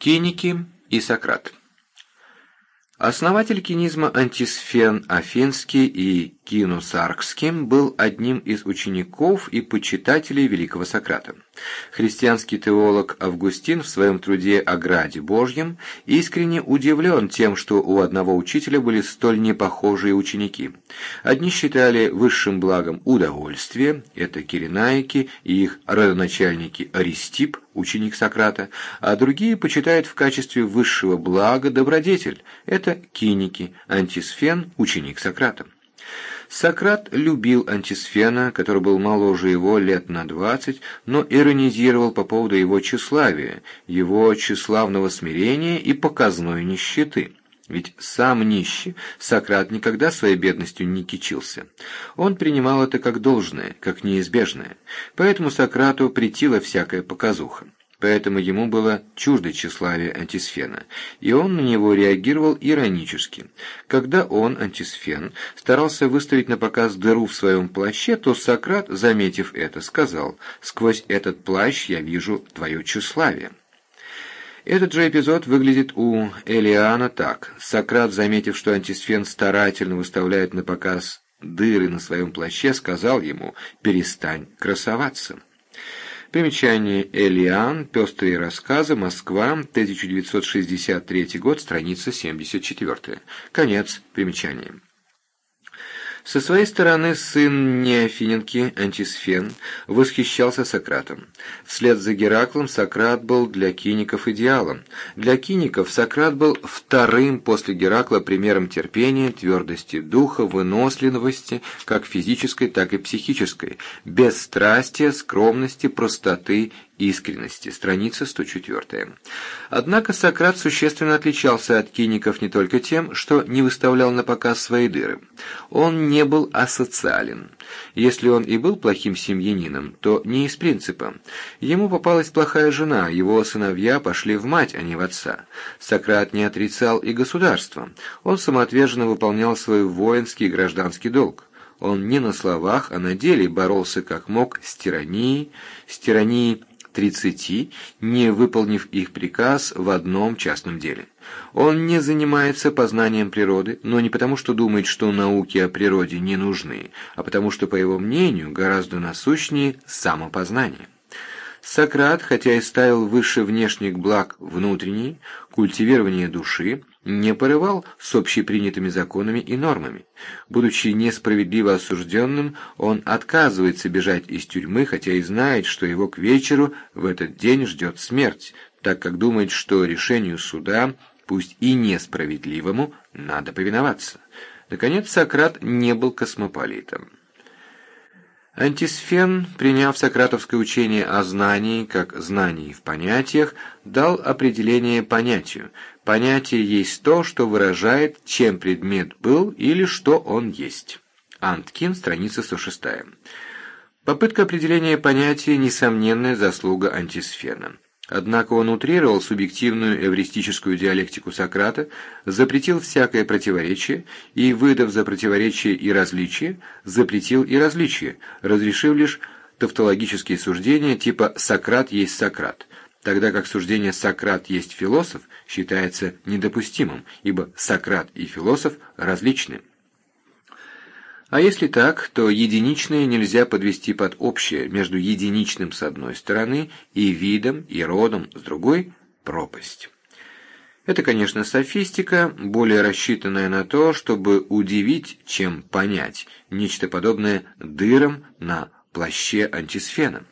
Киники и Сократ Основатель кинизма Антисфен Афинский и Кинусаркский был одним из учеников и почитателей великого Сократа. Христианский теолог Августин в своем труде о Граде Божьем искренне удивлен тем, что у одного учителя были столь непохожие ученики. Одни считали высшим благом удовольствие, это киренаики и их родоначальники Аристип, ученик Сократа, а другие почитают в качестве высшего блага добродетель, это киники, антисфен, ученик Сократа. Сократ любил Антисфена, который был моложе его лет на двадцать, но иронизировал по поводу его тщеславия, его тщеславного смирения и показной нищеты. Ведь сам нищий Сократ никогда своей бедностью не кичился. Он принимал это как должное, как неизбежное. Поэтому Сократу претила всякая показуха поэтому ему было чуждо тщеславие антисфена, и он на него реагировал иронически. Когда он, антисфен, старался выставить на показ дыру в своем плаще, то Сократ, заметив это, сказал «Сквозь этот плащ я вижу твое тщеславие». Этот же эпизод выглядит у Элиана так. Сократ, заметив, что антисфен старательно выставляет на показ дыры на своем плаще, сказал ему «перестань красоваться». Примечание Элиан, пестрые рассказы, Москва, 1963 год, страница 74. Конец примечания. Со своей стороны сын Неофиненки, Антисфен, восхищался Сократом. Вслед за Гераклом Сократ был для киников идеалом. Для киников Сократ был вторым после Геракла примером терпения, твердости духа, выносливости, как физической, так и психической, бесстрастия, скромности, простоты искренности, страница 104. Однако Сократ существенно отличался от киников не только тем, что не выставлял на показ свои дыры. Он не был асоциален. Если он и был плохим семьянином, то не из принципа. Ему попалась плохая жена, его сыновья пошли в мать, а не в отца. Сократ не отрицал и государство. Он самоотверженно выполнял свой воинский и гражданский долг. Он не на словах, а на деле боролся как мог с тиранией, с тиранией тридцати, не выполнив их приказ в одном частном деле. Он не занимается познанием природы, но не потому, что думает, что науки о природе не нужны, а потому, что, по его мнению, гораздо насущнее самопознание. Сократ, хотя и ставил выше внешних благ внутренний, культивирование души, не порывал с общепринятыми законами и нормами. Будучи несправедливо осужденным, он отказывается бежать из тюрьмы, хотя и знает, что его к вечеру в этот день ждет смерть, так как думает, что решению суда, пусть и несправедливому, надо повиноваться. Наконец, Сократ не был космополитом. Антисфен, приняв сократовское учение о знании как знании в понятиях, дал определение понятию. Понятие есть то, что выражает, чем предмет был или что он есть. Анткин, страница 106. Попытка определения понятия – несомненная заслуга антисфена. Однако он утрировал субъективную эвристическую диалектику Сократа, запретил всякое противоречие и, выдав за противоречие и различие, запретил и различие, разрешив лишь тавтологические суждения типа «Сократ есть Сократ», тогда как суждение «Сократ есть философ» считается недопустимым, ибо Сократ и философ различны. А если так, то единичное нельзя подвести под общее между единичным с одной стороны и видом и родом с другой – пропасть. Это, конечно, софистика, более рассчитанная на то, чтобы удивить, чем понять, нечто подобное дырам на плаще антисфена.